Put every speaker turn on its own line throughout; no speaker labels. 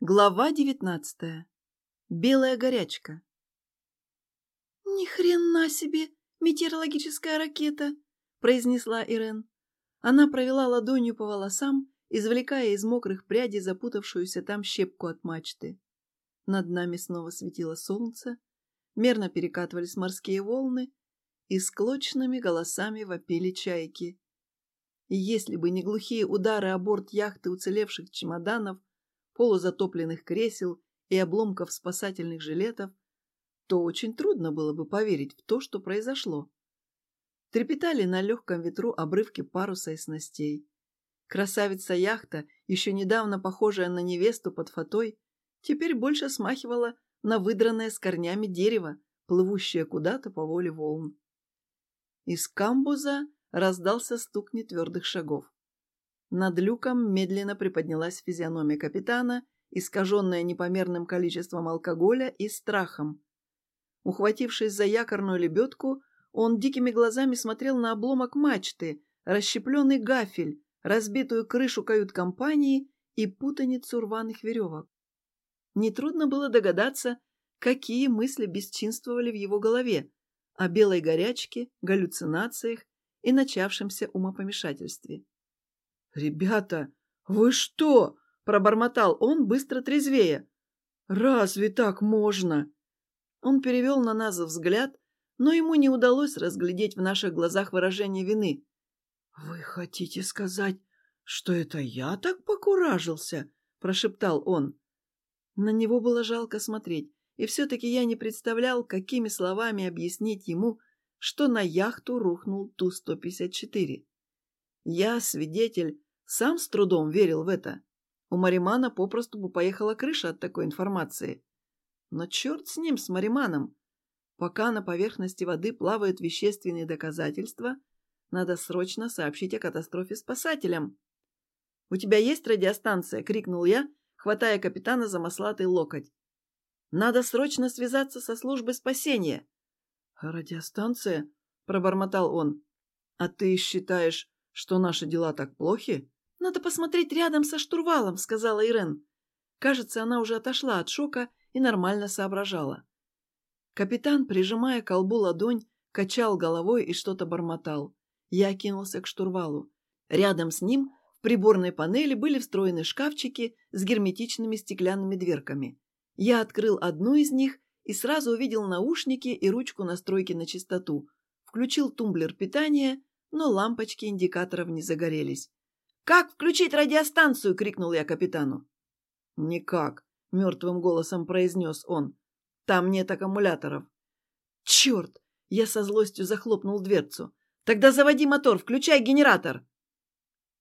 Глава девятнадцатая. Белая горячка. «Ни хрена себе метеорологическая ракета!» – произнесла Ирен. Она провела ладонью по волосам, извлекая из мокрых прядей запутавшуюся там щепку от мачты. Над нами снова светило солнце, мерно перекатывались морские волны, и с клочными голосами вопили чайки. И если бы не глухие удары о борт яхты уцелевших чемоданов, полузатопленных кресел и обломков спасательных жилетов, то очень трудно было бы поверить в то, что произошло. Трепетали на легком ветру обрывки паруса и снастей. Красавица-яхта, еще недавно похожая на невесту под фатой, теперь больше смахивала на выдранное с корнями дерево, плывущее куда-то по воле волн. Из камбуза раздался стук нетвердых шагов. Над люком медленно приподнялась физиономия капитана, искаженная непомерным количеством алкоголя и страхом. Ухватившись за якорную лебедку, он дикими глазами смотрел на обломок мачты, расщепленный гафель, разбитую крышу кают-компании и путаницу рваных веревок. Нетрудно было догадаться, какие мысли бесчинствовали в его голове о белой горячке, галлюцинациях и начавшемся умопомешательстве. «Ребята, вы что?» – пробормотал он, быстро трезвее. «Разве так можно?» Он перевел на нас взгляд, но ему не удалось разглядеть в наших глазах выражение вины. «Вы хотите сказать, что это я так покуражился?» – прошептал он. На него было жалко смотреть, и все-таки я не представлял, какими словами объяснить ему, что на яхту рухнул Ту-154. Я, свидетель, сам с трудом верил в это. У Маримана попросту бы поехала крыша от такой информации. Но черт с ним, с Мариманом. Пока на поверхности воды плавают вещественные доказательства, надо срочно сообщить о катастрофе спасателям. «У тебя есть радиостанция?» — крикнул я, хватая капитана за маслатый локоть. «Надо срочно связаться со службой спасения». «Радиостанция?» — пробормотал он. «А ты считаешь, что наши дела так плохи?» «Надо посмотреть рядом со штурвалом», — сказала Ирен. Кажется, она уже отошла от шока и нормально соображала. Капитан, прижимая колбу ладонь, качал головой и что-то бормотал. Я кинулся к штурвалу. Рядом с ним в приборной панели были встроены шкафчики с герметичными стеклянными дверками. Я открыл одну из них и сразу увидел наушники и ручку настройки на чистоту. Включил тумблер питания, но лампочки индикаторов не загорелись. «Как включить радиостанцию?» — крикнул я капитану. «Никак», — мертвым голосом произнес он. «Там нет аккумуляторов». «Черт!» — я со злостью захлопнул дверцу. «Тогда заводи мотор, включай генератор!»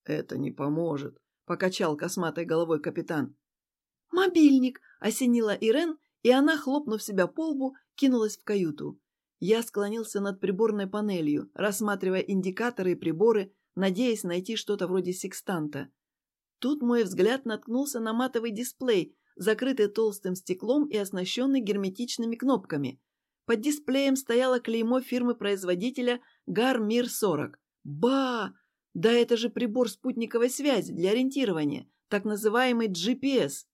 «Это не поможет», — покачал косматой головой капитан. «Мобильник!» — осенила Ирен, и она, хлопнув себя по лбу, кинулась в каюту. Я склонился над приборной панелью, рассматривая индикаторы и приборы, надеясь найти что-то вроде секстанта. Тут мой взгляд наткнулся на матовый дисплей, закрытый толстым стеклом и оснащенный герметичными кнопками. Под дисплеем стояло клеймо фирмы-производителя Гармир-40. Ба! Да это же прибор спутниковой связи для ориентирования, так называемый GPS.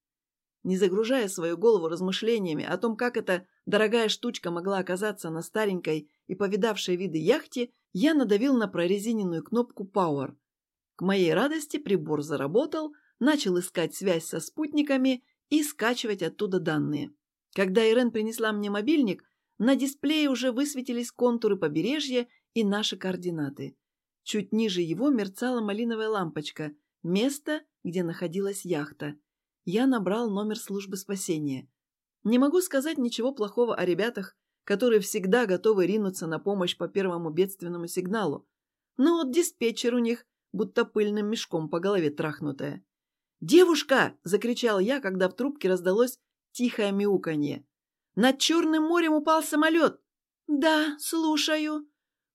Не загружая свою голову размышлениями о том, как эта дорогая штучка могла оказаться на старенькой и повидавшей виды яхте, я надавил на прорезиненную кнопку Power. К моей радости прибор заработал, начал искать связь со спутниками и скачивать оттуда данные. Когда Ирен принесла мне мобильник, на дисплее уже высветились контуры побережья и наши координаты. Чуть ниже его мерцала малиновая лампочка, место, где находилась яхта. Я набрал номер службы спасения. Не могу сказать ничего плохого о ребятах, которые всегда готовы ринуться на помощь по первому бедственному сигналу. Но вот диспетчер у них будто пыльным мешком по голове трахнутая. «Девушка!» – закричал я, когда в трубке раздалось тихое мяуканье. «Над Черным морем упал самолет!» «Да, слушаю».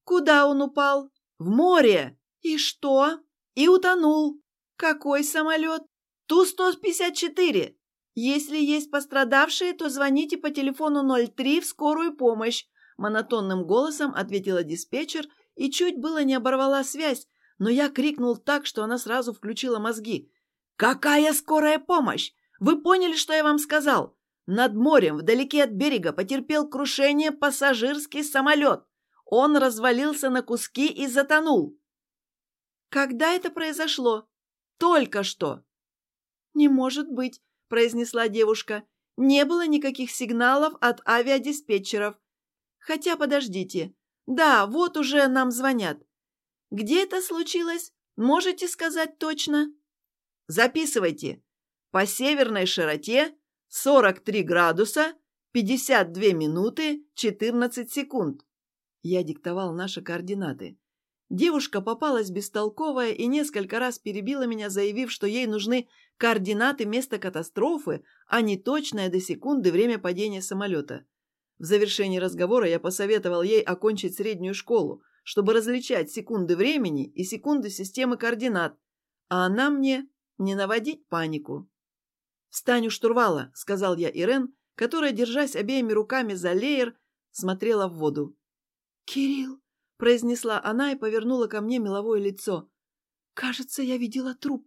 «Куда он упал?» «В море!» «И что?» «И утонул». «Какой самолет?» «Ту-154». «Если есть пострадавшие, то звоните по телефону 03 в скорую помощь», монотонным голосом ответила диспетчер и чуть было не оборвала связь, но я крикнул так, что она сразу включила мозги. «Какая скорая помощь? Вы поняли, что я вам сказал? Над морем, вдалеке от берега, потерпел крушение пассажирский самолет. Он развалился на куски и затонул. Когда это произошло? Только что. Не может быть, произнесла девушка. Не было никаких сигналов от авиадиспетчеров. Хотя, подождите. Да, вот уже нам звонят. Где это случилось? Можете сказать точно? Записывайте. По северной широте 43 градуса 52 минуты 14 секунд. Я диктовал наши координаты. Девушка попалась бестолковая и несколько раз перебила меня, заявив, что ей нужны координаты места катастрофы, а не точное до секунды время падения самолета. В завершении разговора я посоветовал ей окончить среднюю школу, чтобы различать секунды времени и секунды системы координат, а она мне не наводить панику. «Встань у штурвала», — сказал я Ирен, которая, держась обеими руками за леер, смотрела в воду. «Кирилл», — произнесла она и повернула ко мне меловое лицо. «Кажется, я видела труп.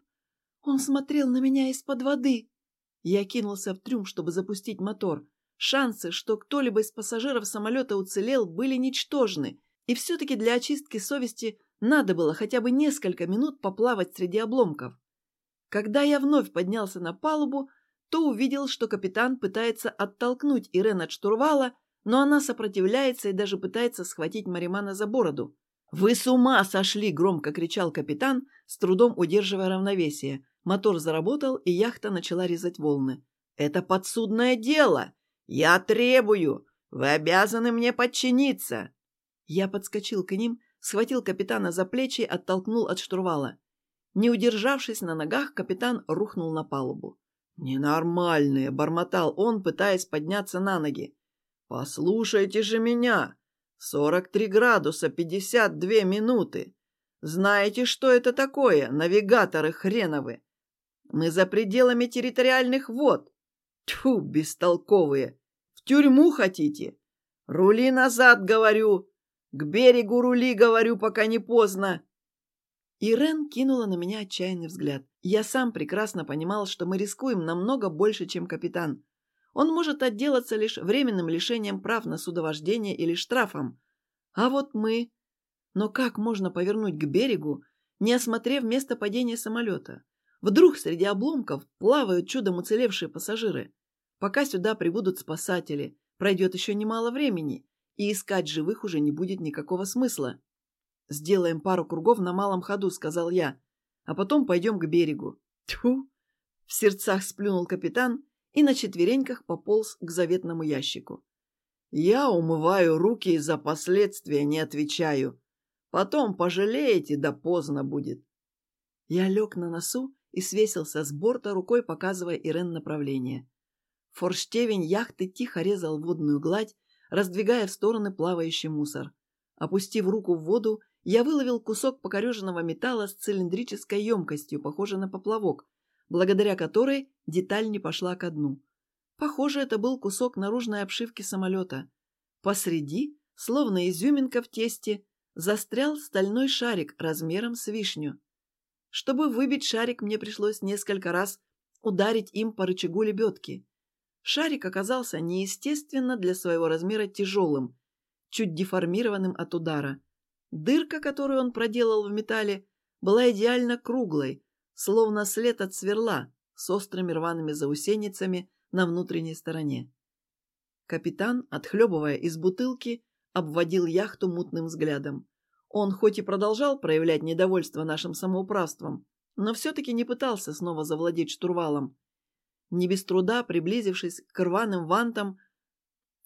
Он смотрел на меня из-под воды». Я кинулся в трюм, чтобы запустить мотор. Шансы, что кто-либо из пассажиров самолета уцелел, были ничтожны, и все-таки для очистки совести надо было хотя бы несколько минут поплавать среди обломков. Когда я вновь поднялся на палубу, то увидел, что капитан пытается оттолкнуть Ирен от штурвала, но она сопротивляется и даже пытается схватить Маримана за бороду. «Вы с ума сошли!» – громко кричал капитан, с трудом удерживая равновесие. Мотор заработал, и яхта начала резать волны. «Это подсудное дело! Я требую! Вы обязаны мне подчиниться!» Я подскочил к ним, схватил капитана за плечи оттолкнул от штурвала. Не удержавшись на ногах, капитан рухнул на палубу. «Ненормальные!» — бормотал он, пытаясь подняться на ноги. «Послушайте же меня! Сорок три градуса пятьдесят две минуты! Знаете, что это такое, навигаторы хреновы? Мы за пределами территориальных вод! Тьфу, бестолковые! В тюрьму хотите? Рули назад, говорю! К берегу рули, говорю, пока не поздно!» Ирен кинула на меня отчаянный взгляд. Я сам прекрасно понимал, что мы рискуем намного больше, чем капитан. Он может отделаться лишь временным лишением прав на судовождение или штрафом. А вот мы... Но как можно повернуть к берегу, не осмотрев место падения самолета? Вдруг среди обломков плавают чудом уцелевшие пассажиры. Пока сюда прибудут спасатели, пройдет еще немало времени, и искать живых уже не будет никакого смысла. «Сделаем пару кругов на малом ходу», — сказал я. «А потом пойдем к берегу». Тьфу! В сердцах сплюнул капитан и на четвереньках пополз к заветному ящику. «Я умываю руки и за последствия не отвечаю. Потом пожалеете, да поздно будет». Я лег на носу и свесился с борта, рукой показывая Ирен направление. Форштевень яхты тихо резал водную гладь, раздвигая в стороны плавающий мусор. Опустив руку в воду, я выловил кусок покореженного металла с цилиндрической емкостью, похожей на поплавок, благодаря которой деталь не пошла ко дну. Похоже, это был кусок наружной обшивки самолета. Посреди, словно изюминка в тесте, застрял стальной шарик размером с вишню. Чтобы выбить шарик, мне пришлось несколько раз ударить им по рычагу лебедки. Шарик оказался неестественно для своего размера тяжелым, чуть деформированным от удара. Дырка, которую он проделал в металле, была идеально круглой, словно след от сверла с острыми рваными заусеницами на внутренней стороне. Капитан, отхлебывая из бутылки, обводил яхту мутным взглядом. Он хоть и продолжал проявлять недовольство нашим самоуправством, но все-таки не пытался снова завладеть штурвалом. Не без труда, приблизившись к рваным вантам,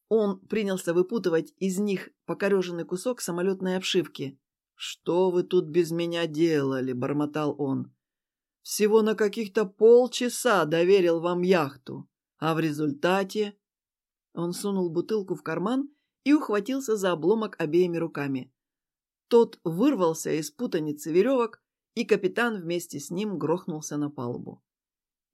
он принялся выпутывать из них покореженный кусок самолетной обшивки. «Что вы тут без меня делали?» – бормотал он. «Всего на каких-то полчаса доверил вам яхту. А в результате...» Он сунул бутылку в карман и ухватился за обломок обеими руками. Тот вырвался из путаницы веревок, и капитан вместе с ним грохнулся на палубу.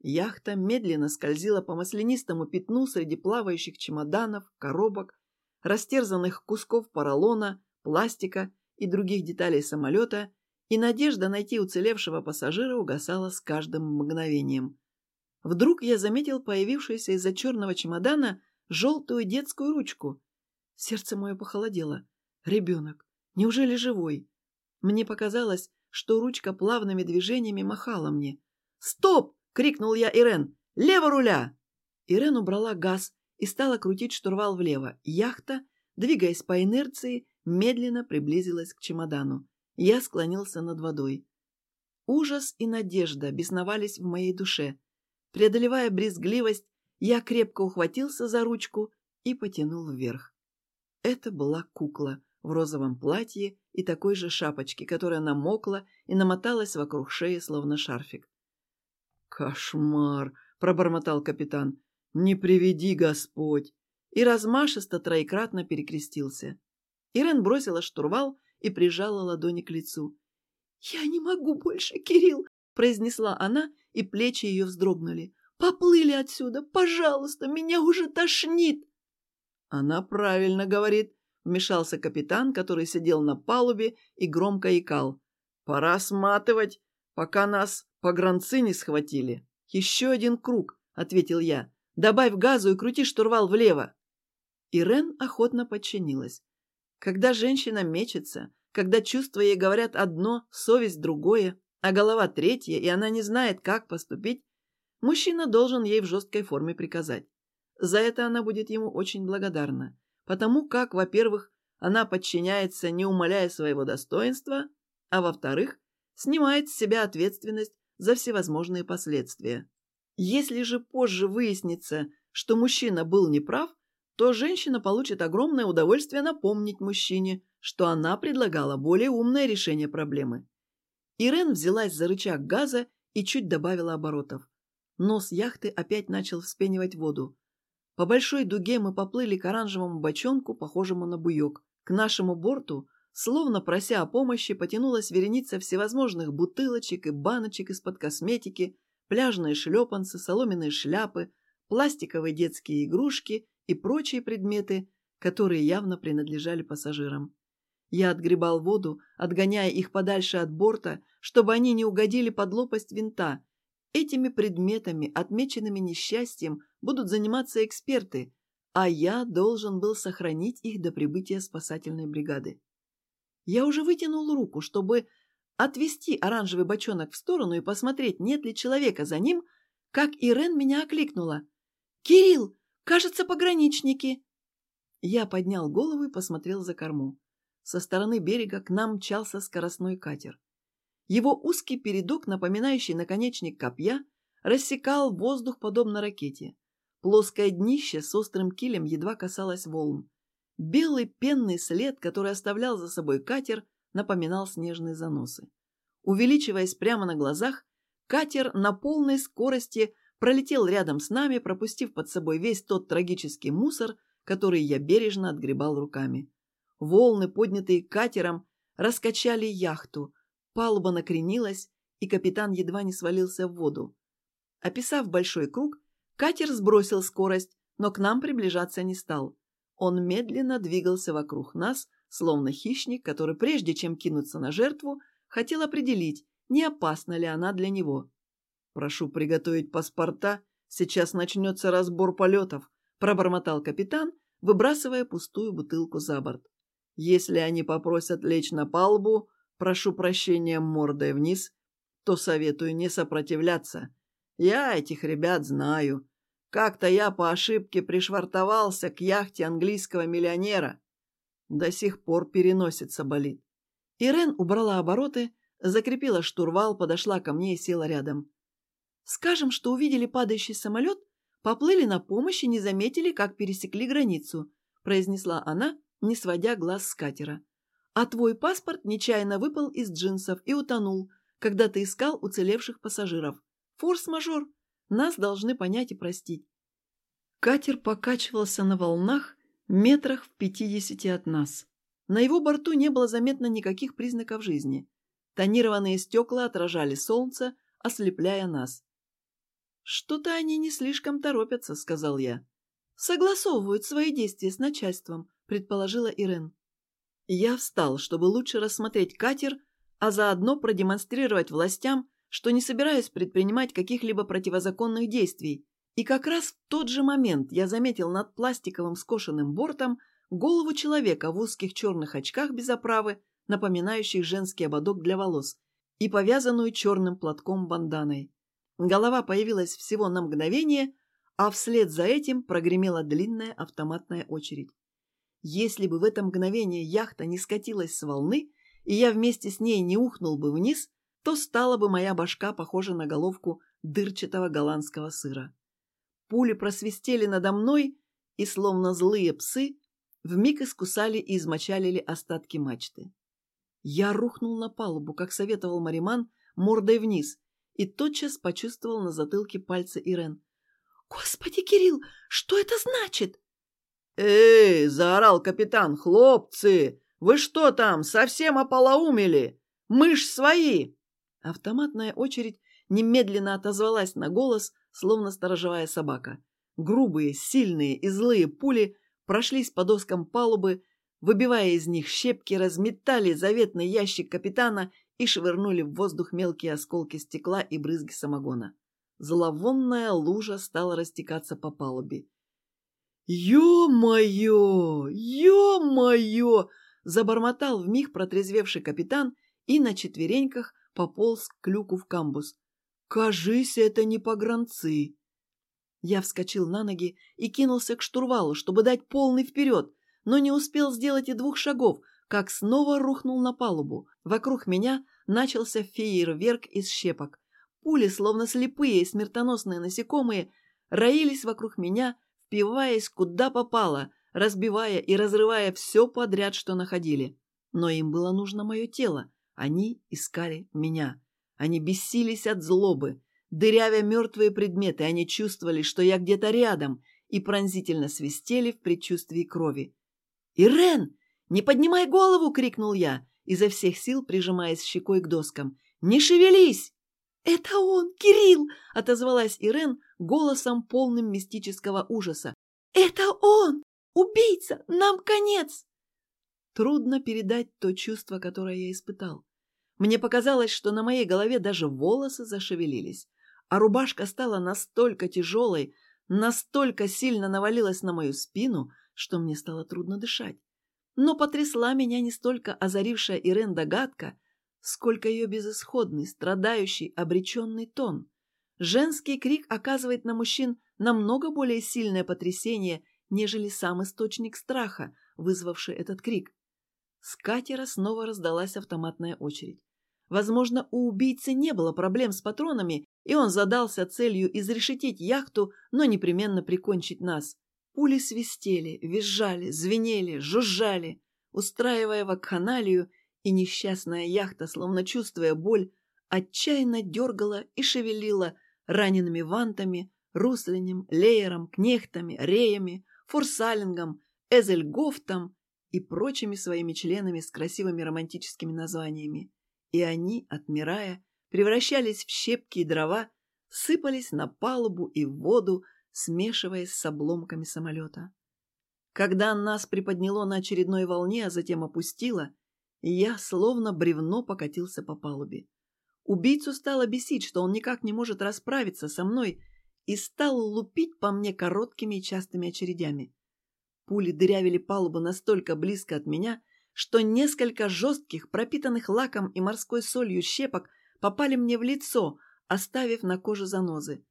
Яхта медленно скользила по маслянистому пятну среди плавающих чемоданов, коробок, растерзанных кусков поролона, пластика и других деталей самолета, и надежда найти уцелевшего пассажира угасала с каждым мгновением. Вдруг я заметил появившуюся из-за черного чемодана желтую детскую ручку. Сердце мое похолодело. Ребенок. Неужели живой? Мне показалось, что ручка плавными движениями махала мне. «Стоп!» — крикнул я Ирен. «Лево руля!» Ирен убрала газ и стала крутить штурвал влево. Яхта, двигаясь по инерции, медленно приблизилась к чемодану. Я склонился над водой. Ужас и надежда бесновались в моей душе. Преодолевая брезгливость, я крепко ухватился за ручку и потянул вверх. Это была кукла в розовом платье и такой же шапочке, которая намокла и намоталась вокруг шеи, словно шарфик. «Кошмар!» — пробормотал капитан. «Не приведи Господь!» И размашисто троекратно перекрестился. Ирен бросила штурвал и прижала ладони к лицу. «Я не могу больше, Кирилл!» — произнесла она, и плечи ее вздрогнули. «Поплыли отсюда! Пожалуйста! Меня уже тошнит!» «Она правильно говорит», — вмешался капитан, который сидел на палубе и громко икал. «Пора сматывать, пока нас погранцы не схватили». «Еще один круг», — ответил я. «Добавь газу и крути штурвал влево». Ирен охотно подчинилась. Когда женщина мечется, когда чувства ей говорят одно, совесть другое, а голова третья, и она не знает, как поступить, мужчина должен ей в жесткой форме приказать. За это она будет ему очень благодарна, потому как, во-первых, она подчиняется, не умаляя своего достоинства, а во-вторых, снимает с себя ответственность за всевозможные последствия. Если же позже выяснится, что мужчина был неправ, то женщина получит огромное удовольствие напомнить мужчине, что она предлагала более умное решение проблемы. Ирен взялась за рычаг газа и чуть добавила оборотов. Нос яхты опять начал вспенивать воду. По большой дуге мы поплыли к оранжевому бочонку, похожему на буек. К нашему борту, словно прося о помощи, потянулась вереница всевозможных бутылочек и баночек из-под косметики, пляжные шлепанцы, соломенные шляпы, пластиковые детские игрушки и прочие предметы, которые явно принадлежали пассажирам. Я отгребал воду, отгоняя их подальше от борта, чтобы они не угодили под лопасть винта. Этими предметами, отмеченными несчастьем, будут заниматься эксперты, а я должен был сохранить их до прибытия спасательной бригады. Я уже вытянул руку, чтобы отвести оранжевый бочонок в сторону и посмотреть, нет ли человека за ним, как Ирен меня окликнула. «Кирилл, кажется, пограничники!» Я поднял голову и посмотрел за корму. Со стороны берега к нам мчался скоростной катер. Его узкий передок, напоминающий наконечник копья, рассекал воздух подобно ракете. Плоское днище с острым килем едва касалось волн. Белый пенный след, который оставлял за собой катер, напоминал снежные заносы. Увеличиваясь прямо на глазах, катер на полной скорости пролетел рядом с нами, пропустив под собой весь тот трагический мусор, который я бережно отгребал руками. Волны, поднятые катером, раскачали яхту, палуба накренилась, и капитан едва не свалился в воду. Описав большой круг, катер сбросил скорость, но к нам приближаться не стал. Он медленно двигался вокруг нас, словно хищник, который, прежде чем кинуться на жертву, хотел определить, не опасна ли она для него. «Прошу приготовить паспорта, сейчас начнется разбор полетов», пробормотал капитан, выбрасывая пустую бутылку за борт. Если они попросят лечь на палубу, прошу прощения мордой вниз, то советую не сопротивляться. Я этих ребят знаю. Как-то я по ошибке пришвартовался к яхте английского миллионера. До сих пор переносится болит. Ирен убрала обороты, закрепила штурвал, подошла ко мне и села рядом. «Скажем, что увидели падающий самолет, поплыли на помощь и не заметили, как пересекли границу», произнесла она, не сводя глаз с катера. «А твой паспорт нечаянно выпал из джинсов и утонул, когда ты искал уцелевших пассажиров. Форс-мажор. Нас должны понять и простить». Катер покачивался на волнах метрах в пятидесяти от нас. На его борту не было заметно никаких признаков жизни. Тонированные стекла отражали солнце, ослепляя нас. «Что-то они не слишком торопятся», — сказал я. «Согласовывают свои действия с начальством», предположила Ирен. Я встал, чтобы лучше рассмотреть катер, а заодно продемонстрировать властям, что не собираюсь предпринимать каких-либо противозаконных действий. И как раз в тот же момент я заметил над пластиковым скошенным бортом голову человека в узких черных очках без оправы, напоминающих женский ободок для волос, и повязанную черным платком банданой. Голова появилась всего на мгновение, а вслед за этим прогремела длинная автоматная очередь. Если бы в это мгновение яхта не скатилась с волны, и я вместе с ней не ухнул бы вниз, то стала бы моя башка похожа на головку дырчатого голландского сыра. Пули просвистели надо мной и, словно злые псы, вмиг искусали и измочалили остатки мачты. Я рухнул на палубу, как советовал Мариман, мордой вниз, и тотчас почувствовал на затылке пальцы Ирен. «Господи, Кирилл, что это значит?»
«Эй!» – заорал капитан. «Хлопцы! Вы что там, совсем ополоумели? Мы ж свои!»
Автоматная очередь немедленно отозвалась на голос, словно сторожевая собака. Грубые, сильные и злые пули прошлись по доскам палубы, выбивая из них щепки, разметали заветный ящик капитана и швырнули в воздух мелкие осколки стекла и брызги самогона. Зловонная лужа стала растекаться по палубе.
«Ё-моё! Ё-моё!» – забормотал вмиг протрезвевший капитан и на четвереньках пополз к люку в камбус. «Кажись, это не погранцы!»
Я вскочил на ноги и кинулся к штурвалу, чтобы дать полный вперед, но не успел сделать и двух шагов, как снова рухнул на палубу. Вокруг меня начался фейерверк из щепок. Пули, словно слепые и смертоносные насекомые, роились вокруг меня, впиваясь куда попало, разбивая и разрывая все подряд, что находили. Но им было нужно мое тело. Они искали меня. Они бесились от злобы. Дырявя мертвые предметы, они чувствовали, что я где-то рядом, и пронзительно свистели в предчувствии крови. «Ирен, не поднимай голову!» — крикнул я, изо всех сил прижимаясь щекой к доскам. «Не шевелись!» «Это он, Кирилл!» — отозвалась Ирен голосом, полным мистического ужаса. «Это он! Убийца! Нам конец!» Трудно передать то чувство, которое я испытал. Мне показалось, что на моей голове даже волосы зашевелились, а рубашка стала настолько тяжелой, настолько сильно навалилась на мою спину, что мне стало трудно дышать. Но потрясла меня не столько озарившая Ирен догадка, сколько ее безысходный, страдающий, обреченный тон. Женский крик оказывает на мужчин намного более сильное потрясение, нежели сам источник страха, вызвавший этот крик. С катера снова раздалась автоматная очередь. Возможно, у убийцы не было проблем с патронами, и он задался целью изрешетить яхту, но непременно прикончить нас. Пули свистели, визжали, звенели, жужжали, устраивая вакханалию и несчастная яхта, словно чувствуя боль, отчаянно дергала и шевелила ранеными вантами, руслинем, леером, кнехтами, реями, форсалингом, эзельгофтом и прочими своими членами с красивыми романтическими названиями. И они, отмирая, превращались в щепки и дрова, сыпались на палубу и в воду, смешиваясь с обломками самолета. Когда нас приподняло на очередной волне, а затем опустило, я, словно бревно, покатился по палубе. Убийцу стало бесить, что он никак не может расправиться со мной, и стал лупить по мне короткими и частыми очередями. Пули дырявили палубу настолько близко от меня, что несколько жестких, пропитанных лаком и морской солью щепок попали мне в лицо, оставив на коже занозы.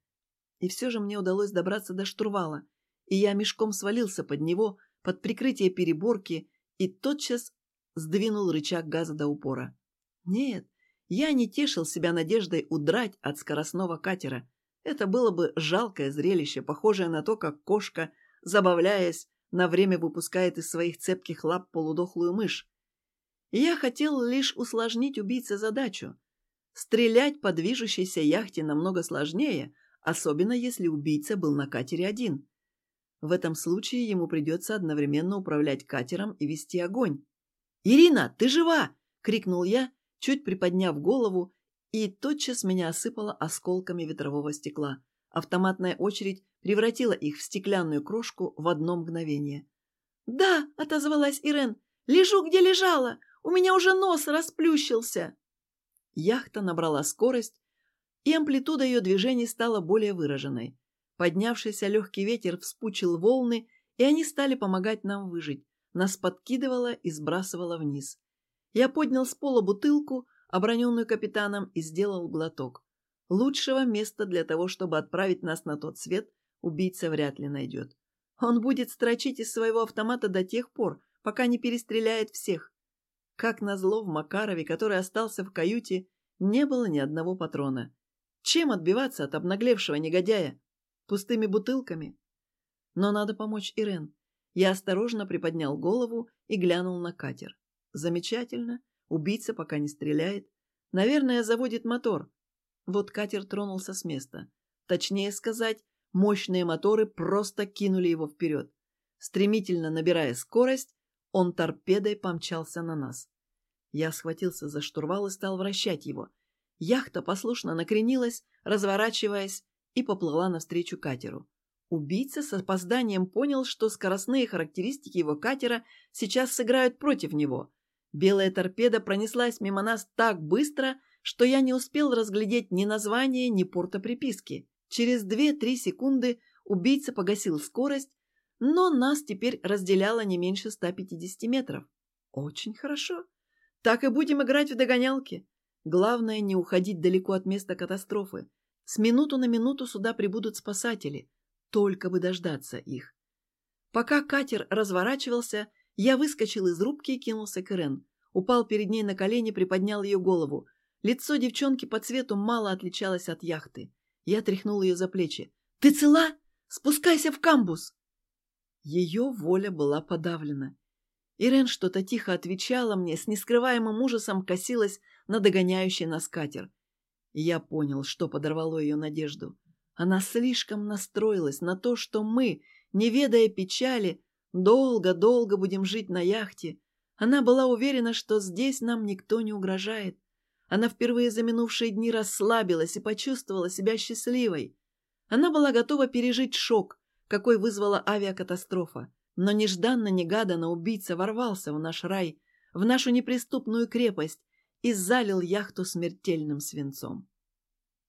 И все же мне удалось добраться до штурвала, и я мешком свалился под него, под прикрытие переборки, и тотчас сдвинул рычаг газа до упора. Нет, я не тешил себя надеждой удрать от скоростного катера. Это было бы жалкое зрелище, похожее на то, как кошка, забавляясь, на время выпускает из своих цепких лап полудохлую мышь. Я хотел лишь усложнить убийце задачу. Стрелять по движущейся яхте намного сложнее, особенно если убийца был на катере один. В этом случае ему придется одновременно управлять катером и вести огонь. «Ирина, ты жива!» — крикнул я, чуть приподняв голову, и тотчас меня осыпало осколками ветрового стекла. Автоматная очередь превратила их в стеклянную крошку в одно мгновение. «Да!» — отозвалась Ирен. «Лежу, где лежала! У меня уже нос расплющился!» Яхта набрала скорость,
и амплитуда ее движений стала более выраженной. Поднявшийся легкий ветер вспучил волны, и они стали помогать нам выжить. Нас подкидывало и сбрасывало вниз. Я поднял с пола бутылку, оброненную капитаном, и сделал глоток. Лучшего места для того, чтобы отправить нас на тот свет, убийца вряд ли найдет. Он будет строчить из своего автомата до тех пор, пока не перестреляет всех. Как назло, в Макарове, который остался в каюте, не было ни одного патрона. Чем отбиваться от обнаглевшего негодяя? Пустыми бутылками? Но надо помочь Ирен. Я осторожно приподнял голову и глянул на катер. Замечательно. Убийца пока не стреляет. Наверное, заводит мотор. Вот катер тронулся с места. Точнее сказать, мощные моторы просто кинули его вперед. Стремительно набирая скорость, он торпедой помчался на нас. Я схватился за штурвал и стал вращать его. Яхта послушно накренилась, разворачиваясь, и поплыла навстречу катеру. Убийца с опозданием понял, что скоростные характеристики его катера сейчас сыграют против него. Белая торпеда пронеслась мимо нас так быстро, что я не успел разглядеть ни названия, ни порта приписки. Через 2-3 секунды убийца погасил скорость, но нас теперь разделяло не меньше 150 метров. Очень хорошо. Так и будем играть в догонялки. Главное не уходить далеко от места катастрофы. С минуту на минуту сюда прибудут спасатели – только бы дождаться их. Пока катер разворачивался, я выскочил из рубки и кинулся к Ирен. Упал перед ней на колени, приподнял ее голову. Лицо девчонки по цвету мало отличалось от яхты. Я тряхнул ее за плечи. «Ты цела? Спускайся в камбус!» Ее воля была подавлена. Ирен что-то тихо отвечала мне, с нескрываемым ужасом косилась на догоняющий нас катер. Я понял, что подорвало ее надежду. Она слишком настроилась на то, что мы, не ведая печали, долго-долго будем жить на яхте. Она была уверена, что здесь нам никто не угрожает. Она впервые за минувшие дни расслабилась и почувствовала себя счастливой. Она была готова пережить шок, какой вызвала авиакатастрофа. Но нежданно-негаданно убийца ворвался в наш рай, в нашу неприступную крепость и залил яхту смертельным свинцом.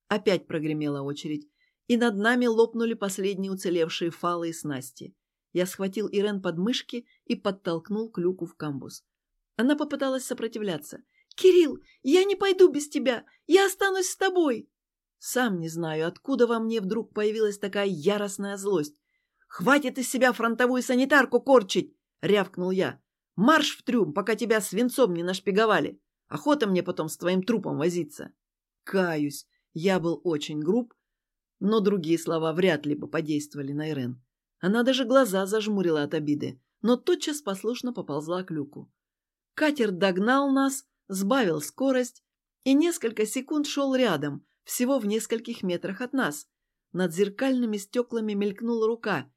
Опять прогремела очередь, и над нами лопнули последние уцелевшие фалы и снасти. Я схватил Ирен под мышки и подтолкнул к люку в камбус. Она попыталась сопротивляться. «Кирилл, я не пойду без тебя! Я останусь с тобой!» Сам не знаю, откуда во мне вдруг появилась такая яростная злость. «Хватит из себя фронтовую санитарку корчить!» — рявкнул я. «Марш в трюм, пока тебя свинцом не нашпиговали! Охота мне потом с твоим трупом возиться!» Каюсь, я был очень груб но другие слова вряд ли бы подействовали на Ирен. Она даже глаза зажмурила от обиды, но тотчас послушно поползла к люку. Катер догнал нас, сбавил скорость и несколько секунд шел рядом, всего в нескольких метрах от нас. Над зеркальными стеклами мелькнула рука,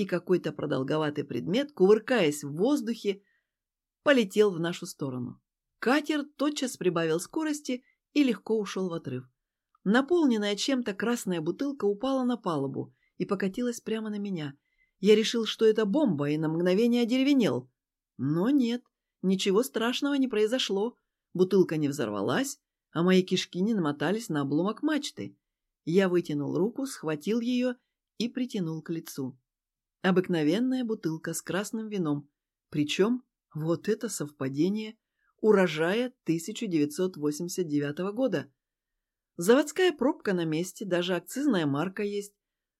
и какой-то продолговатый предмет, кувыркаясь в воздухе, полетел в нашу сторону. Катер тотчас прибавил скорости и легко ушел в отрыв. Наполненная чем-то красная бутылка упала на палубу и покатилась прямо на меня. Я решил, что это бомба, и на мгновение одеревенел. Но нет, ничего страшного не произошло. Бутылка не взорвалась, а мои кишки не намотались на обломок мачты. Я вытянул руку, схватил ее и притянул к лицу. Обыкновенная бутылка с красным вином. Причем, вот это совпадение, урожая 1989 года. Заводская пробка на месте, даже акцизная марка есть.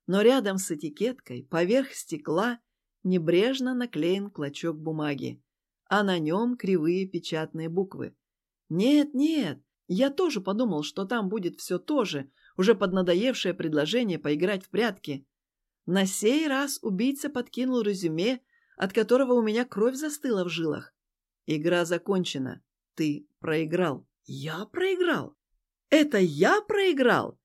Но рядом с этикеткой, поверх стекла, небрежно наклеен клочок бумаги, а на нем кривые печатные буквы. Нет, нет, я тоже подумал, что там будет все то же, уже поднадоевшее предложение поиграть в прятки. На сей раз убийца подкинул резюме, от которого у меня кровь застыла в жилах. Игра закончена. Ты проиграл. Я проиграл. Это я проиграл?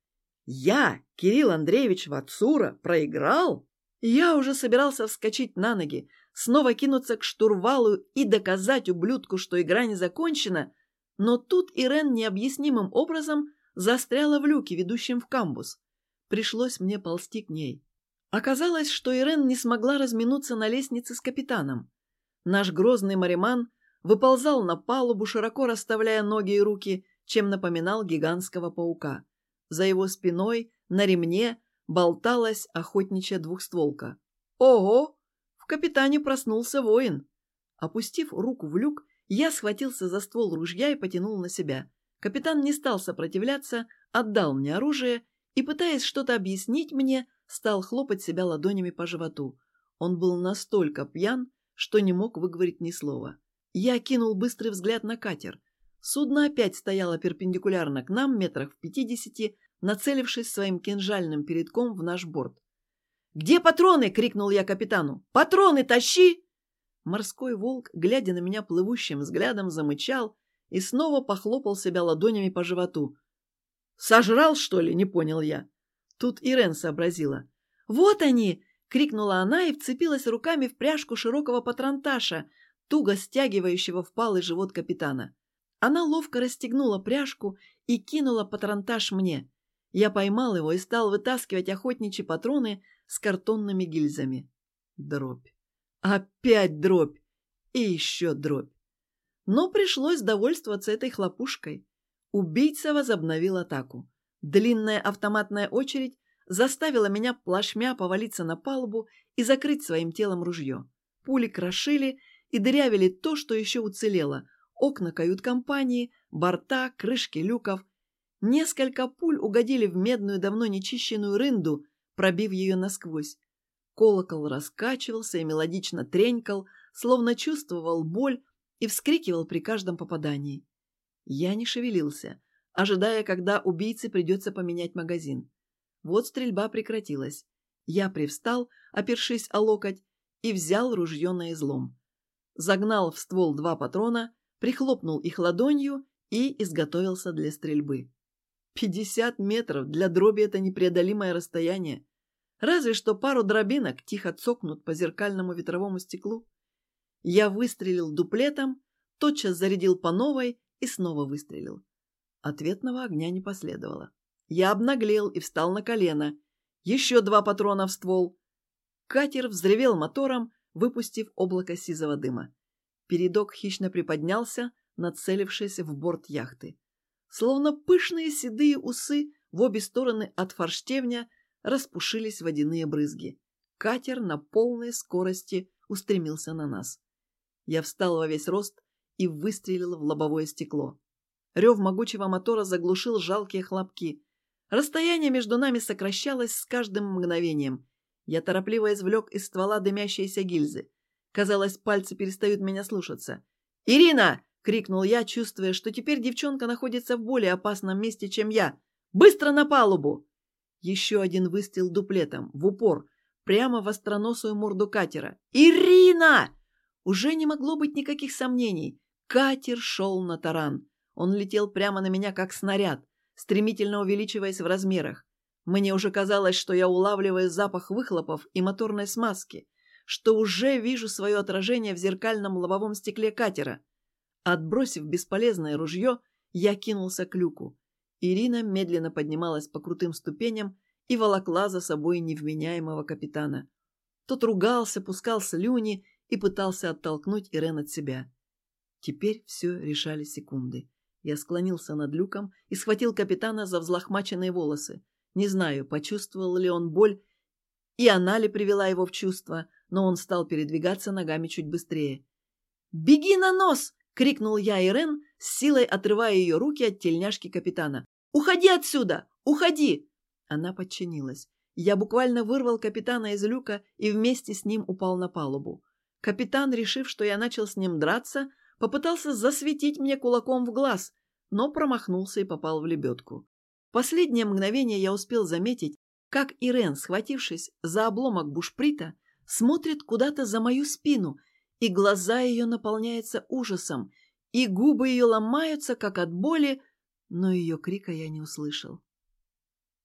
Я, Кирилл Андреевич Вацура, проиграл? Я уже собирался вскочить на ноги, снова кинуться к штурвалу и доказать ублюдку, что игра не закончена, но тут Ирен необъяснимым образом застряла в люке, ведущем в камбус. Пришлось мне ползти к ней. Оказалось, что Ирен не смогла разминуться на лестнице с капитаном. Наш грозный мариман выползал на палубу, широко расставляя ноги и руки, чем напоминал гигантского паука. За его спиной, на ремне, болталась охотничья двухстволка. Ого! В капитане проснулся воин. Опустив руку в люк, я схватился за ствол ружья и потянул на себя. Капитан не стал сопротивляться, отдал мне оружие и, пытаясь что-то объяснить мне, стал хлопать себя ладонями по животу. Он был настолько пьян, что не мог выговорить ни слова. Я кинул быстрый взгляд на катер. Судно опять стояло перпендикулярно к нам, метрах в пятидесяти, нацелившись своим кинжальным передком в наш борт. «Где патроны?» — крикнул я капитану. «Патроны тащи!» Морской волк, глядя на меня плывущим взглядом, замычал и снова похлопал себя ладонями по животу. «Сожрал, что ли?» — не понял я. Тут Ирен сообразила. «Вот они!» — крикнула она и вцепилась руками в пряжку широкого патронташа, туго стягивающего впалый живот капитана. Она ловко расстегнула пряжку и кинула патронташ мне. Я поймал его и стал вытаскивать охотничьи патроны с картонными гильзами. Дробь. Опять дробь. И еще дробь. Но пришлось довольствоваться этой хлопушкой. Убийца возобновил атаку. Длинная автоматная очередь заставила меня плашмя повалиться на палубу и закрыть своим телом ружье. Пули крошили и дырявили то, что еще уцелело. Окна кают-компании, борта, крышки люков. Несколько пуль угодили в медную, давно нечищенную рынду, пробив ее насквозь. Колокол раскачивался и мелодично тренькал, словно чувствовал боль и вскрикивал при каждом попадании. Я не шевелился, ожидая, когда убийце придется поменять магазин. Вот стрельба прекратилась. Я привстал, опершись о локоть, и взял ружье на излом. Загнал в ствол два патрона, прихлопнул их ладонью и изготовился для стрельбы. Пятьдесят метров для дроби это непреодолимое расстояние. Разве что пару дробинок тихо цокнут по зеркальному ветровому стеклу. Я выстрелил дуплетом, тотчас зарядил по новой и снова выстрелил. Ответного огня не последовало. Я обнаглел и встал на колено. Еще два патрона в ствол. Катер взревел мотором, выпустив облако сизого дыма. Передок хищно приподнялся, нацелившись в борт яхты. Словно пышные седые усы в обе стороны от форштевня распушились водяные брызги. Катер на полной скорости устремился на нас. Я встал во весь рост и выстрелил в лобовое стекло. Рев могучего мотора заглушил жалкие хлопки. Расстояние между нами сокращалось с каждым мгновением. Я торопливо извлек из ствола дымящиеся гильзы. Казалось, пальцы перестают меня слушаться. «Ирина!» — крикнул я, чувствуя, что теперь девчонка находится в более опасном месте, чем я. «Быстро на палубу!» Еще один выстрел дуплетом, в упор, прямо в остроносую морду катера. «Ирина!» Уже не могло быть никаких сомнений. Катер шел на таран. Он летел прямо на меня, как снаряд, стремительно увеличиваясь в размерах. Мне уже казалось, что я улавливаю запах выхлопов и моторной смазки, что уже вижу свое отражение в зеркальном лобовом стекле катера. Отбросив бесполезное ружье, я кинулся к люку. Ирина медленно поднималась по крутым ступеням и волокла за собой невменяемого капитана. Тот ругался, пускал слюни и пытался оттолкнуть Ирен от себя. Теперь все решали секунды. Я склонился над люком и схватил капитана за взлохмаченные волосы. Не знаю, почувствовал ли он боль, и она ли привела его в чувство, но он стал передвигаться ногами чуть быстрее. «Беги на нос!» — крикнул я Ирен, с силой отрывая ее руки от тельняшки капитана. «Уходи отсюда! Уходи!» Она подчинилась. Я буквально вырвал капитана из люка и вместе с ним упал на палубу. Капитан, решив, что я начал с ним драться, попытался засветить мне кулаком в глаз, но промахнулся и попал в лебедку. Последнее мгновение я успел заметить, как Ирен, схватившись за обломок бушприта, смотрит куда-то за мою спину, и глаза ее наполняются ужасом, и губы ее ломаются, как от боли, но ее крика я не услышал.